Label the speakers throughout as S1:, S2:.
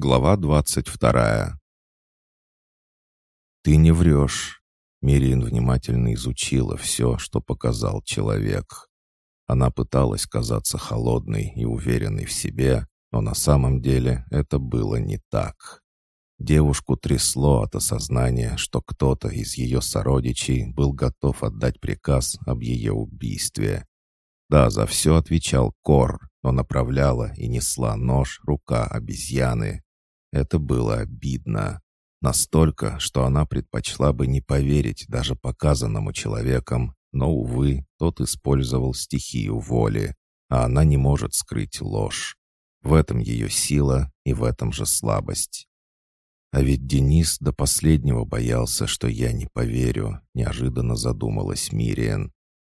S1: Глава двадцать вторая. «Ты не врешь». Мириан внимательно изучила все, что показал человек. Она пыталась казаться холодной и уверенной в себе, но на самом деле это было не так. Девушку трясло от осознания, что кто-то из ее сородичей был готов отдать приказ об ее убийстве. Да, за все отвечал Кор, но направляла и несла нож рука обезьяны, это было обидно. Настолько, что она предпочла бы не поверить даже показанному человеком, но, увы, тот использовал стихию воли, а она не может скрыть ложь. В этом ее сила и в этом же слабость. А ведь Денис до последнего боялся, что я не поверю, неожиданно задумалась Мириан.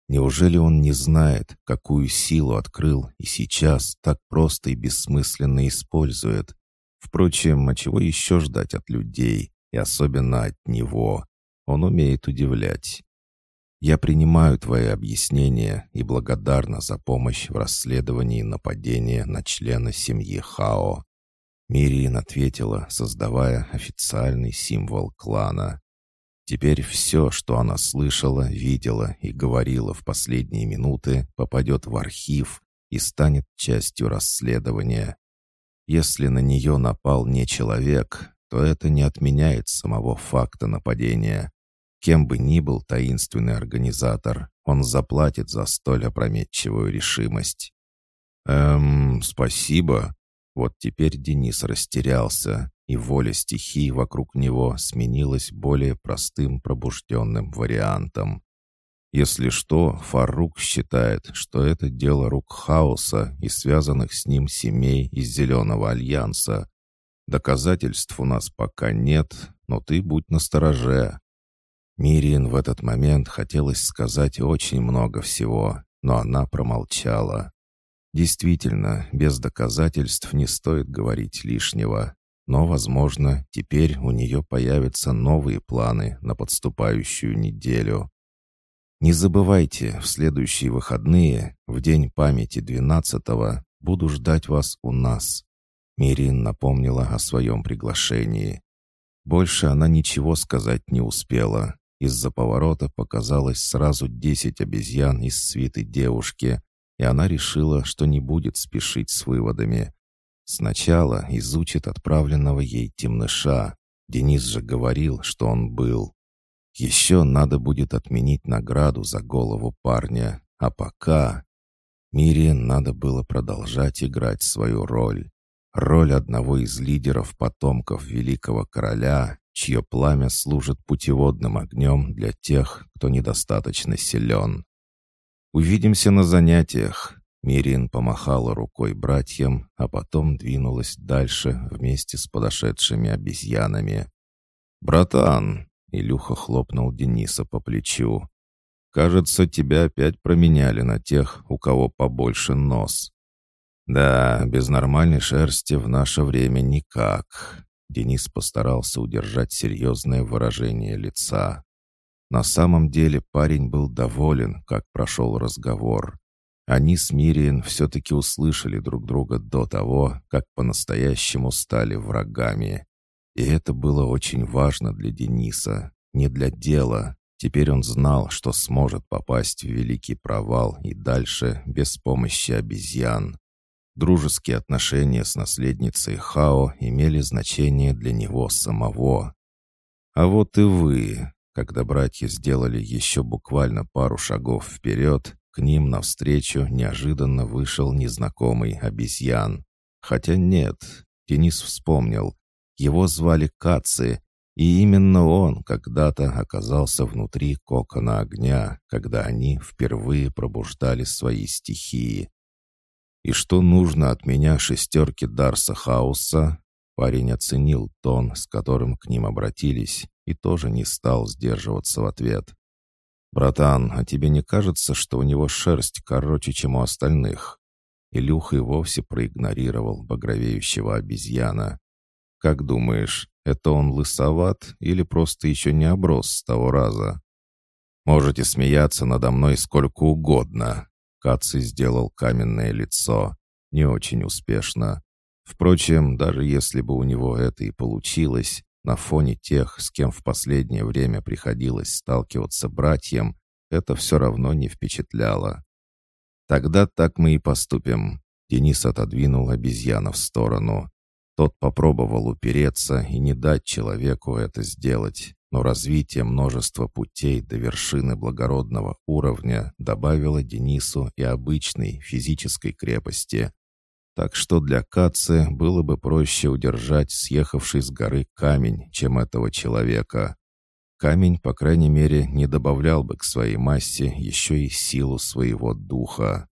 S1: Неужели он не знает, какую силу открыл и сейчас так просто и бессмысленно использует? Впрочем, а чего еще ждать от людей, и особенно от него? Он умеет удивлять. Я принимаю твои объяснения и благодарна за помощь в расследовании нападения на члена семьи Хао. Мириин ответила, создавая официальный символ клана. Теперь все, что она слышала, видела и говорила в последние минуты, попадет в архив и станет частью расследования. Если на нее напал не человек, то это не отменяет самого факта нападения. Кем бы ни был таинственный организатор, он заплатит за столь опрометчивую решимость. «Эм, спасибо». Вот теперь Денис растерялся, и воля стихий вокруг него сменилась более простым пробужденным вариантом. Если что, Фарук считает, что это дело рук хаоса и связанных с ним семей из Зеленого Альянса. Доказательств у нас пока нет, но ты будь настороже. Мириен в этот момент хотелось сказать очень много всего, но она промолчала. Действительно, без доказательств не стоит говорить лишнего. Но, возможно, теперь у нее появятся новые планы на подступающую неделю. Не забывайте, в следующие выходные, в день памяти 12-го, буду ждать вас у нас». Мирин напомнила о своем приглашении. Больше она ничего сказать не успела. Из-за поворота показалось сразу десять обезьян из свиты девушки, и она решила, что не будет спешить с выводами. Сначала изучит отправленного ей темныша. Денис же говорил, что он был. Еще надо будет отменить награду за голову парня, а пока... Мире надо было продолжать играть свою роль. Роль одного из лидеров потомков великого короля, чье пламя служит путеводным огнем для тех, кто недостаточно силен. «Увидимся на занятиях», Мирин помахала рукой братьям, а потом двинулась дальше вместе с подошедшими обезьянами. «Братан, Илюха хлопнул Дениса по плечу. «Кажется, тебя опять променяли на тех, у кого побольше нос». «Да, без нормальной шерсти в наше время никак». Денис постарался удержать серьезное выражение лица. На самом деле парень был доволен, как прошел разговор. Они с Мириен все-таки услышали друг друга до того, как по-настоящему стали врагами. И это было очень важно для Дениса, не для дела. Теперь он знал, что сможет попасть в великий провал и дальше без помощи обезьян. Дружеские отношения с наследницей Хао имели значение для него самого. А вот и вы. Когда братья сделали еще буквально пару шагов вперед, к ним навстречу неожиданно вышел незнакомый обезьян. Хотя нет, Денис вспомнил, его звали Каци, и именно он когда-то оказался внутри кокона огня, когда они впервые пробуждали свои стихии. И что нужно от меня шестерки Дарса Хауса? Парень оценил тон, с которым к ним обратились, и тоже не стал сдерживаться в ответ. «Братан, а тебе не кажется, что у него шерсть короче, чем у остальных?» Илюха и вовсе проигнорировал багровеющего обезьяна. «Как думаешь, это он лысоват или просто еще не оброс с того раза?» «Можете смеяться надо мной сколько угодно», — Каци сделал каменное лицо. Не очень успешно. Впрочем, даже если бы у него это и получилось, на фоне тех, с кем в последнее время приходилось сталкиваться братьям, это все равно не впечатляло. «Тогда так мы и поступим». Денис отодвинул обезьяна в сторону. Тот попробовал упереться и не дать человеку это сделать, но развитие множества путей до вершины благородного уровня добавило Денису и обычной физической крепости. Так что для Кацы было бы проще удержать съехавший с горы камень, чем этого человека. Камень, по крайней мере, не добавлял бы к своей массе еще и силу своего духа.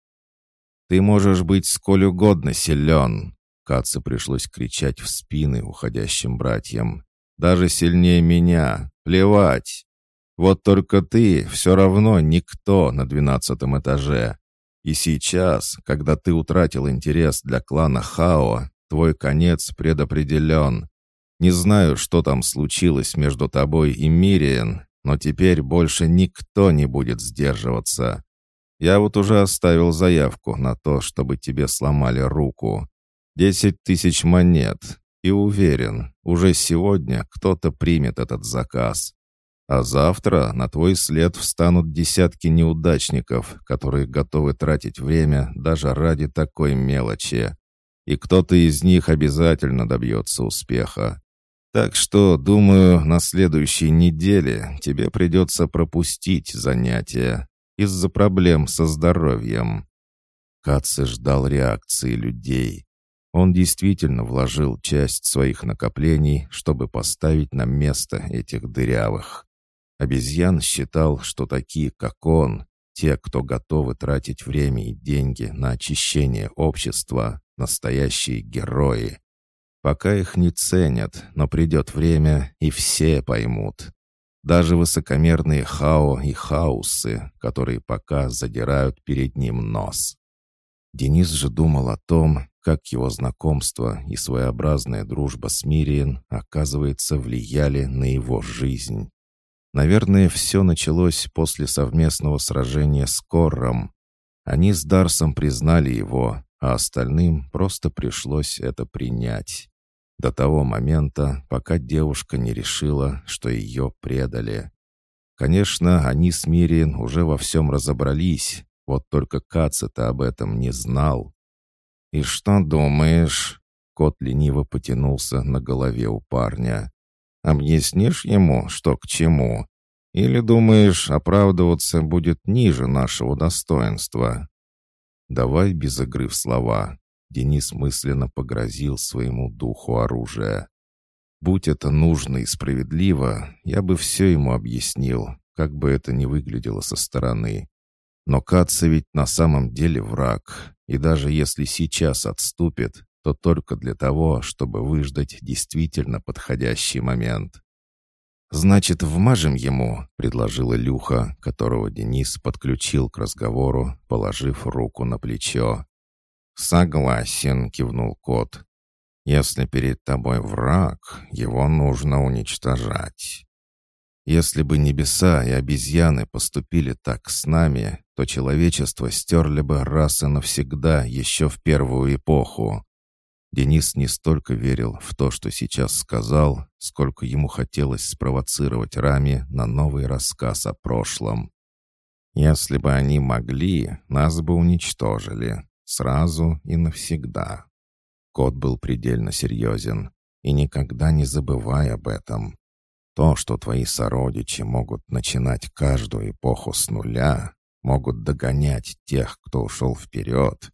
S1: «Ты можешь быть сколь угодно силен!» Каце пришлось кричать в спины уходящим братьям. «Даже сильнее меня! Плевать! Вот только ты все равно никто на двенадцатом этаже. И сейчас, когда ты утратил интерес для клана Хао, твой конец предопределен. Не знаю, что там случилось между тобой и Мириен, но теперь больше никто не будет сдерживаться. Я вот уже оставил заявку на то, чтобы тебе сломали руку. Десять тысяч монет. И уверен, уже сегодня кто-то примет этот заказ. А завтра на твой след встанут десятки неудачников, которые готовы тратить время даже ради такой мелочи. И кто-то из них обязательно добьется успеха. Так что, думаю, на следующей неделе тебе придется пропустить занятия из-за проблем со здоровьем». Катце ждал реакции людей. Он действительно вложил часть своих накоплений, чтобы поставить на место этих дырявых. Обезьян считал, что такие, как он, те, кто готовы тратить время и деньги на очищение общества, настоящие герои. Пока их не ценят, но придет время, и все поймут. Даже высокомерные хао и хаусы, которые пока задирают перед ним нос. Денис же думал о том, как его знакомство и своеобразная дружба с Мириен, оказывается, влияли на его жизнь. Наверное, все началось после совместного сражения с Корром. Они с Дарсом признали его, а остальным просто пришлось это принять. До того момента, пока девушка не решила, что ее предали. Конечно, они с Мириен уже во всем разобрались, вот только Каца-то об этом не знал. «И что думаешь?» Кот лениво потянулся на голове у парня. «Объяснишь ему, что к чему? Или думаешь, оправдываться будет ниже нашего достоинства?» «Давай без игры в слова. Денис мысленно погрозил своему духу оружия. «Будь это нужно и справедливо, я бы все ему объяснил, как бы это ни выглядело со стороны. Но Каца ведь на самом деле враг, и даже если сейчас отступит, то только для того, чтобы выждать действительно подходящий момент. «Значит, вмажем ему», — предложила Люха, которого Денис подключил к разговору, положив руку на плечо. «Согласен», — кивнул кот. «Если перед тобой враг, его нужно уничтожать». Если бы небеса и обезьяны поступили так с нами, то человечество стерли бы раз и навсегда еще в первую эпоху. Денис не столько верил в то, что сейчас сказал, сколько ему хотелось спровоцировать Рами на новый рассказ о прошлом. «Если бы они могли, нас бы уничтожили. Сразу и навсегда. Кот был предельно серьезен. И никогда не забывай об этом. То, что твои сородичи могут начинать каждую эпоху с нуля, могут догонять тех, кто ушел вперед,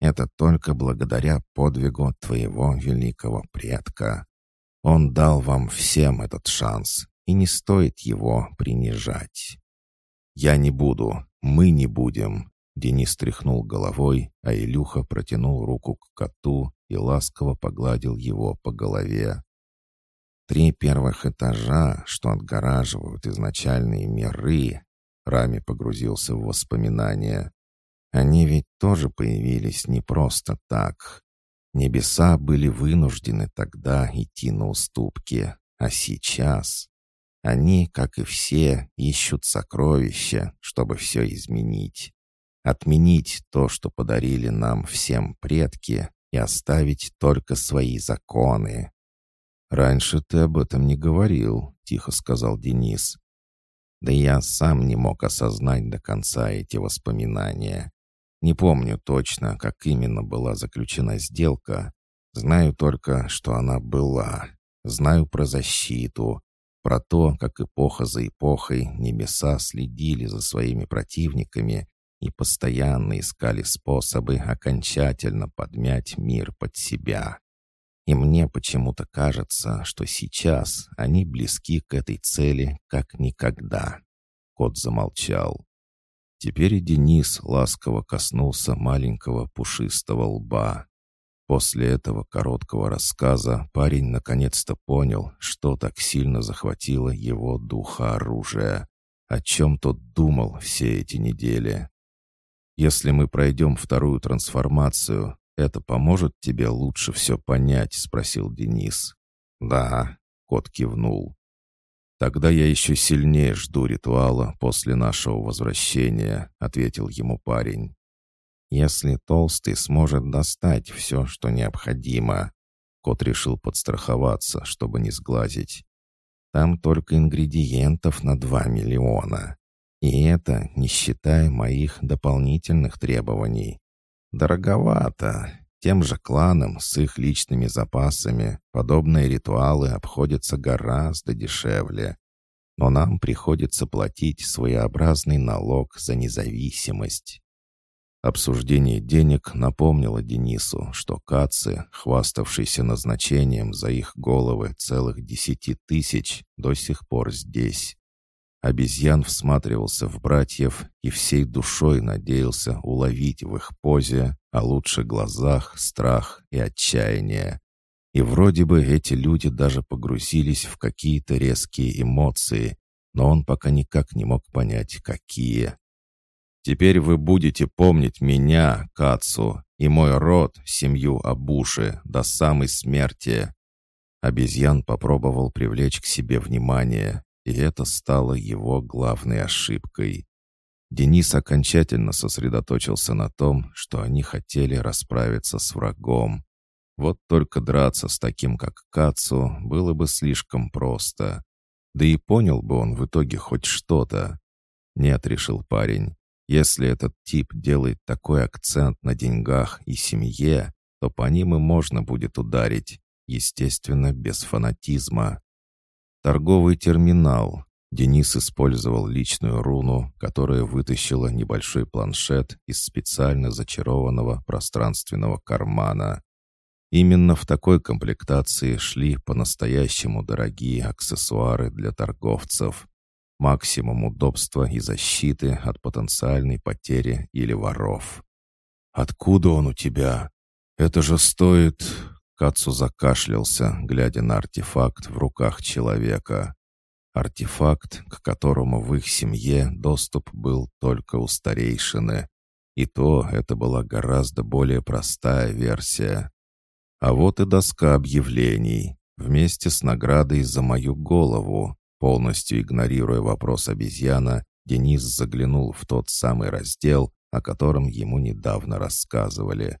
S1: это только благодаря подвигу твоего великого предка. Он дал вам всем этот шанс, и не стоит его принижать. Я не буду, мы не будем, Денис тряхнул головой, а Илюха протянул руку к коту и ласково погладил его по голове. Три первых этажа, что отгораживают изначальные миры, Рами погрузился в воспоминания. Они ведь тоже появились не просто так. Небеса были вынуждены тогда идти на уступки, а сейчас они, как и все, ищут сокровища, чтобы все изменить. Отменить то, что подарили нам всем предки, и оставить только свои законы. «Раньше ты об этом не говорил», — тихо сказал Денис. Да я сам не мог осознать до конца эти воспоминания. Не помню точно, как именно была заключена сделка. Знаю только, что она была. Знаю про защиту, про то, как эпоха за эпохой небеса следили за своими противниками и постоянно искали способы окончательно подмять мир под себя. И мне почему-то кажется, что сейчас они близки к этой цели как никогда. Кот замолчал. Теперь и Денис ласково коснулся маленького пушистого лба. После этого короткого рассказа парень наконец-то понял, что так сильно захватило его духа оружия, о чем тот думал все эти недели. «Если мы пройдем вторую трансформацию, «Это поможет тебе лучше все понять?» — спросил Денис. «Да», — кот кивнул. «Тогда я еще сильнее жду ритуала после нашего возвращения», — ответил ему парень. «Если Толстый сможет достать все, что необходимо», Кот решил подстраховаться, чтобы не сглазить. «Там только ингредиентов на два миллиона. И это не считая моих дополнительных требований. Дороговато. Тем же кланам с их личными запасами подобные ритуалы обходятся гораздо дешевле. Но нам приходится платить своеобразный налог за независимость. Обсуждение денег напомнило Денису, что Кацы, хваставшийся назначением за их головы целых десяти тысяч, до сих пор здесь. Обезьян всматривался в братьев и всей душой надеялся уловить в их позе, а лучше глазах, страх и отчаяние. И вроде бы эти люди даже погрузились в какие-то резкие эмоции, но он пока никак не мог понять, какие. «Теперь вы будете помнить меня, Кацу, и мой род, семью Абуши, до самой смерти». Обезьян попробовал привлечь к себе внимание, и это стало его главной ошибкой. Денис окончательно сосредоточился на том, что они хотели расправиться с врагом. Вот только драться с таким, как Кацу, было бы слишком просто. Да и понял бы он в итоге хоть что-то. Нет, решил парень, если этот тип делает такой акцент на деньгах и семье, то по ним и можно будет ударить, естественно, без фанатизма. Торговый терминал. Денис использовал личную руну, которая вытащила небольшой планшет из специально зачарованного пространственного кармана. Именно в такой комплектации шли по-настоящему дорогие аксессуары для торговцев. Максимум удобства и защиты от потенциальной потери или воров. «Откуда он у тебя? Это же стоит...» Кацу закашлялся, глядя на артефакт в руках человека. Артефакт, к которому в их семье доступ был только у старейшины. И то это была гораздо более простая версия. А вот и доска объявлений, вместе с наградой за мою голову. Полностью игнорируя вопрос обезьяна, Денис заглянул в тот самый раздел, о котором ему недавно рассказывали.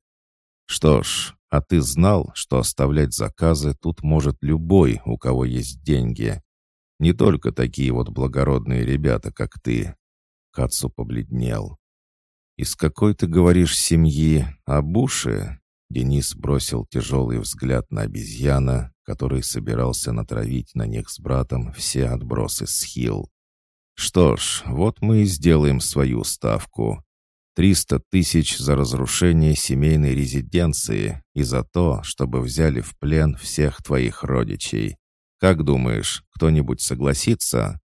S1: Что ж, а ты знал, что оставлять заказы тут может любой, у кого есть деньги? Не только такие вот благородные ребята, как ты. Кацу побледнел. «Из какой ты говоришь семьи? Абуши?» Денис бросил тяжелый взгляд на обезьяна, который собирался натравить на них с братом все отбросы с хил. «Что ж, вот мы и сделаем свою ставку. Триста тысяч за разрушение семейной резиденции и за то, чтобы взяли в плен всех твоих родичей. Как думаешь, кто-нибудь согласится?»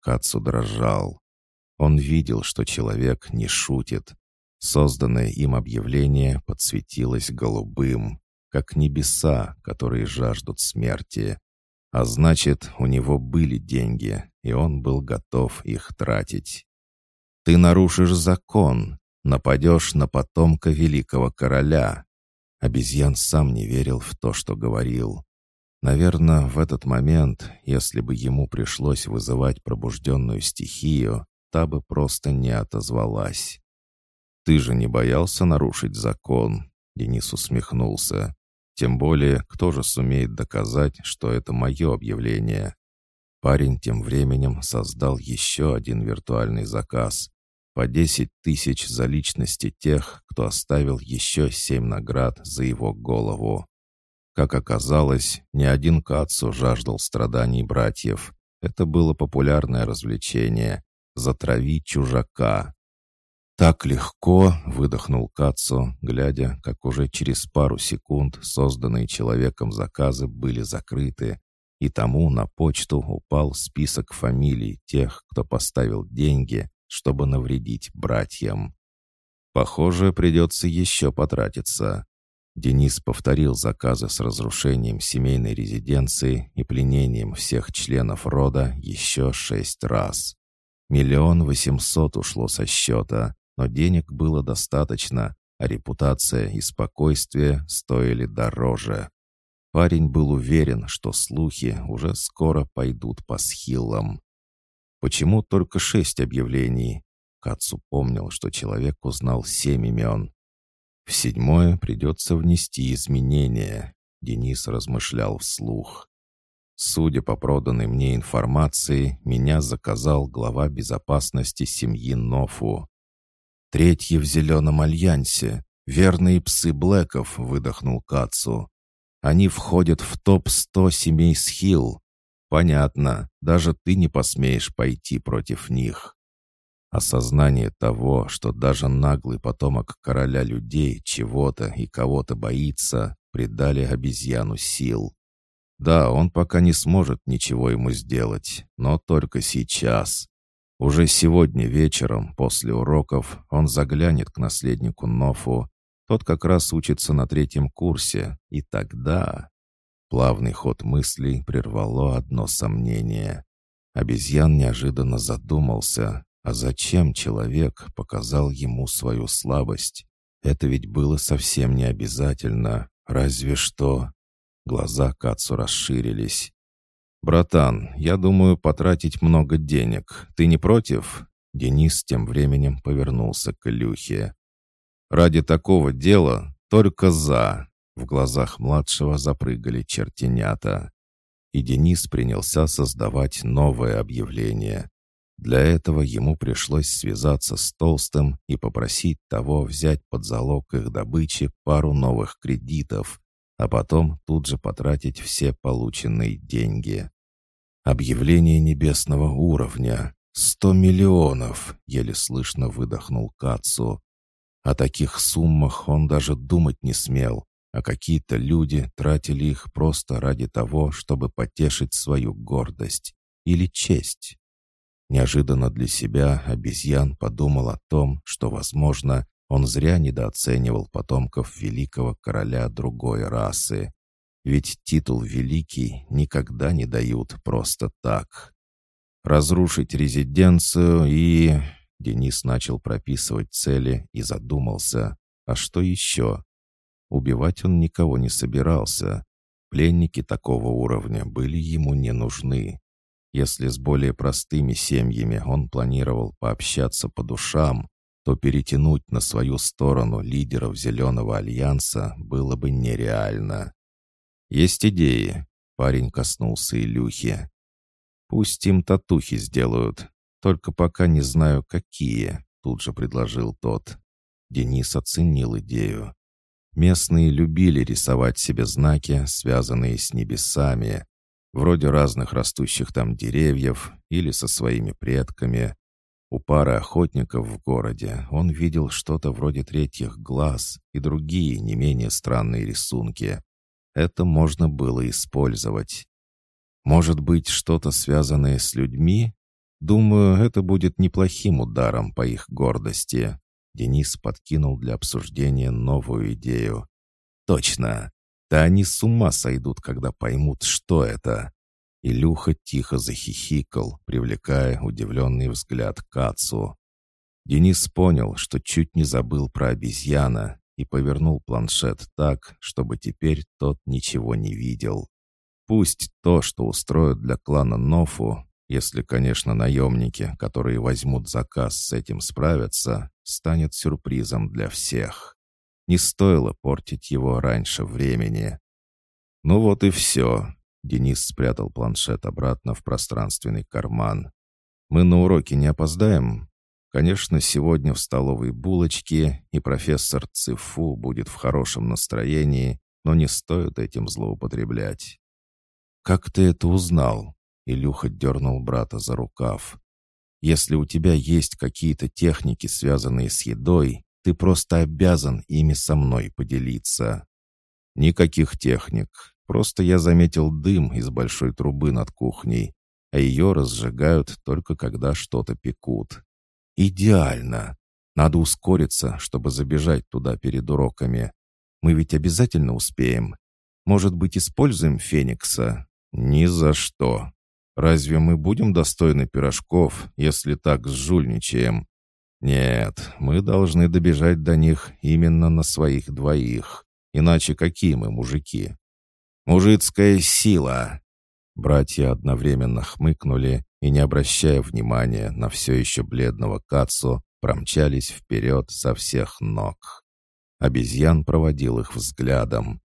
S1: Кацу дрожал. Он видел, что человек не шутит. Созданное им объявление подсветилось голубым, как небеса, которые жаждут смерти. А значит, у него были деньги, и он был готов их тратить. «Ты нарушишь закон, Нападешь на потомка великого короля». Обезьян сам не верил в то, что говорил. Наверное, в этот момент, если бы ему пришлось вызывать пробужденную стихию, та бы просто не отозвалась. «Ты же не боялся нарушить закон?» Денис усмехнулся. «Тем более, кто же сумеет доказать, что это мое объявление?» Парень тем временем создал еще один виртуальный заказ. По 10 тысяч за личности тех, кто оставил еще семь наград за его голову. Как оказалось, ни один Кацу жаждал страданий братьев. Это было популярное развлечение. «Затрави чужака». «Так легко!» — выдохнул Кацу, глядя, как уже через пару секунд созданные человеком заказы были закрыты, и тому на почту упал список фамилий тех, кто поставил деньги, чтобы навредить братьям. Похоже, придется еще потратиться. Денис повторил заказы с разрушением семейной резиденции и пленением всех членов рода еще шесть раз. Миллион восемьсот ушло со счета, но денег было достаточно, а репутация и спокойствие стоили дороже. Парень был уверен, что слухи уже скоро пойдут по схилам. Почему только шесть объявлений? Кацу помнил, что человек узнал семь имен. В седьмое придется внести изменения. Денис размышлял вслух. Судя по проданной мне информации, меня заказал глава безопасности семьи Нофу. Третье в Зеленом Альянсе. Верные псы Блэков, выдохнул Кацу. Они входят в топ-100 семей Схил. Понятно, даже ты не посмеешь пойти против них. Осознание того, что даже наглый потомок короля людей чего-то и кого-то боится, придали обезьяну сил. Да, он пока не сможет ничего ему сделать, но только сейчас. Уже сегодня вечером, после уроков, он заглянет к наследнику Нофу. Тот как раз учится на третьем курсе, и тогда... Плавный ход мыслей прервало одно сомнение. Обезьян неожиданно задумался, а зачем человек показал ему свою слабость? Это ведь было совсем не обязательно, разве что... Глаза Кацу расширились. «Братан, я думаю потратить много денег. Ты не против?» Денис тем временем повернулся к Илюхе. «Ради такого дела только за. В глазах младшего запрыгали чертенята. И Денис принялся создавать новое объявление. Для этого ему пришлось связаться с Толстым и попросить того взять под залог их добычи пару новых кредитов, а потом тут же потратить все полученные деньги. Объявление небесного уровня. «Сто миллионов!» — еле слышно выдохнул Кацу. О таких суммах он даже думать не смел, а какие-то люди тратили их просто ради того, чтобы потешить свою гордость или честь. Неожиданно для себя обезьян подумал о том, что, возможно, он зря недооценивал потомков великого короля другой расы. Ведь титул «Великий» никогда не дают просто так. Разрушить резиденцию и... Денис начал прописывать цели и задумался. А что еще? Убивать он никого не собирался. Пленники такого уровня были ему не нужны. Если с более простыми семьями он планировал пообщаться по душам, то перетянуть на свою сторону лидеров Зеленого Альянса было бы нереально. «Есть идеи», — парень коснулся Илюхи. «Пусть им татухи сделают, только пока не знаю, какие», — тут же предложил тот. Денис оценил идею. Местные любили рисовать себе знаки, связанные с небесами, вроде разных растущих там деревьев или со своими предками. У пары охотников в городе он видел что-то вроде третьих глаз и другие не менее странные рисунки. Это можно было использовать. Может быть, что-то связанное с людьми? Думаю, это будет неплохим ударом по их гордости. Денис подкинул для обсуждения новую идею. «Точно! Да они с ума сойдут, когда поймут, что это!» Илюха тихо захихикал, привлекая удивленный взгляд Кацу. Денис понял, что чуть не забыл про обезьяна и повернул планшет так, чтобы теперь тот ничего не видел. Пусть то, что устроят для клана Нофу, если, конечно, наемники, которые возьмут заказ с этим справятся, станет сюрпризом для всех. Не стоило портить его раньше времени. «Ну вот и все», — Денис спрятал планшет обратно в пространственный карман. «Мы на уроке не опоздаем?» Конечно, сегодня в столовой булочки, и профессор Цифу будет в хорошем настроении, но не стоит этим злоупотреблять. «Как ты это узнал?» Илюха дернул брата за рукав. «Если у тебя есть какие-то техники, связанные с едой, ты просто обязан ими со мной поделиться». «Никаких техник. Просто я заметил дым из большой трубы над кухней, а ее разжигают только когда что-то пекут. Идеально. Надо ускориться, чтобы забежать туда перед уроками. Мы ведь обязательно успеем. Может быть, используем Феникса? «Ни за что. Разве мы будем достойны пирожков, если так сжульничаем? Нет, мы должны добежать до них именно на своих двоих. Иначе какие мы мужики?» «Мужицкая сила!» Братья одновременно хмыкнули и, не обращая внимания на все еще бледного Кацу, промчались вперед со всех ног. Обезьян проводил их взглядом.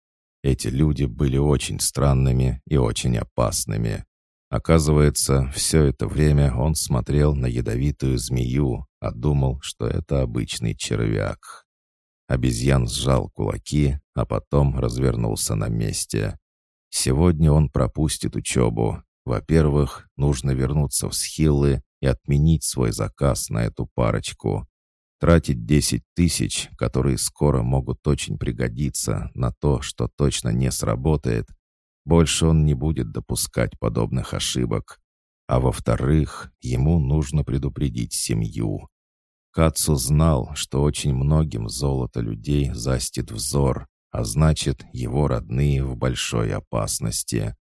S1: Эти люди были очень странными и очень опасными. Оказывается, все это время он смотрел на ядовитую змею, а думал, что это обычный червяк. Обезьян сжал кулаки, а потом развернулся на месте. Сегодня он пропустит учебу. Во-первых, нужно вернуться в Схиллы и отменить свой заказ на эту парочку. Тратить 10 тысяч, которые скоро могут очень пригодиться, на то, что точно не сработает, больше он не будет допускать подобных ошибок. А во-вторых, ему нужно предупредить семью. Кацу знал, что очень многим золото людей застит взор, а значит, его родные в большой опасности.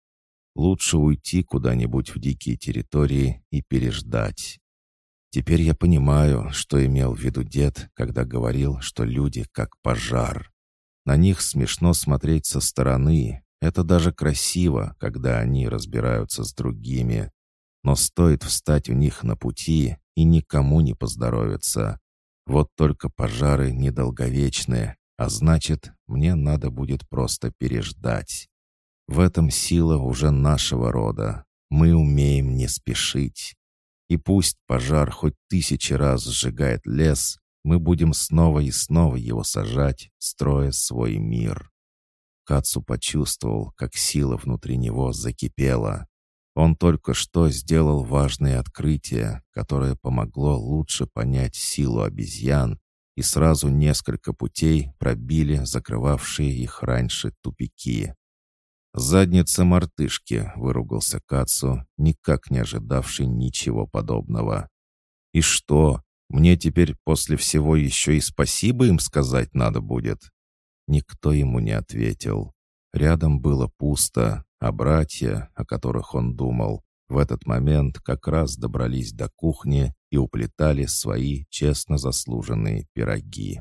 S1: Лучше уйти куда-нибудь в дикие территории и переждать. Теперь я понимаю, что имел в виду дед, когда говорил, что люди как пожар. На них смешно смотреть со стороны. Это даже красиво, когда они разбираются с другими. Но стоит встать у них на пути, и никому не поздоровится. Вот только пожары недолговечные, а значит, мне надо будет просто переждать. В этом сила уже нашего рода. Мы умеем не спешить. И пусть пожар хоть тысячи раз сжигает лес, мы будем снова и снова его сажать, строя свой мир. Кацу почувствовал, как сила внутри него закипела. Он только что сделал важное открытие, которое помогло лучше понять силу обезьян, и сразу несколько путей пробили закрывавшие их раньше тупики. «Задница мартышки», — выругался Кацу, никак не ожидавший ничего подобного. «И что, мне теперь после всего еще и спасибо им сказать надо будет?» Никто ему не ответил. Рядом было пусто, а братья, о которых он думал, в этот момент как раз добрались до кухни и уплетали свои честно заслуженные пироги.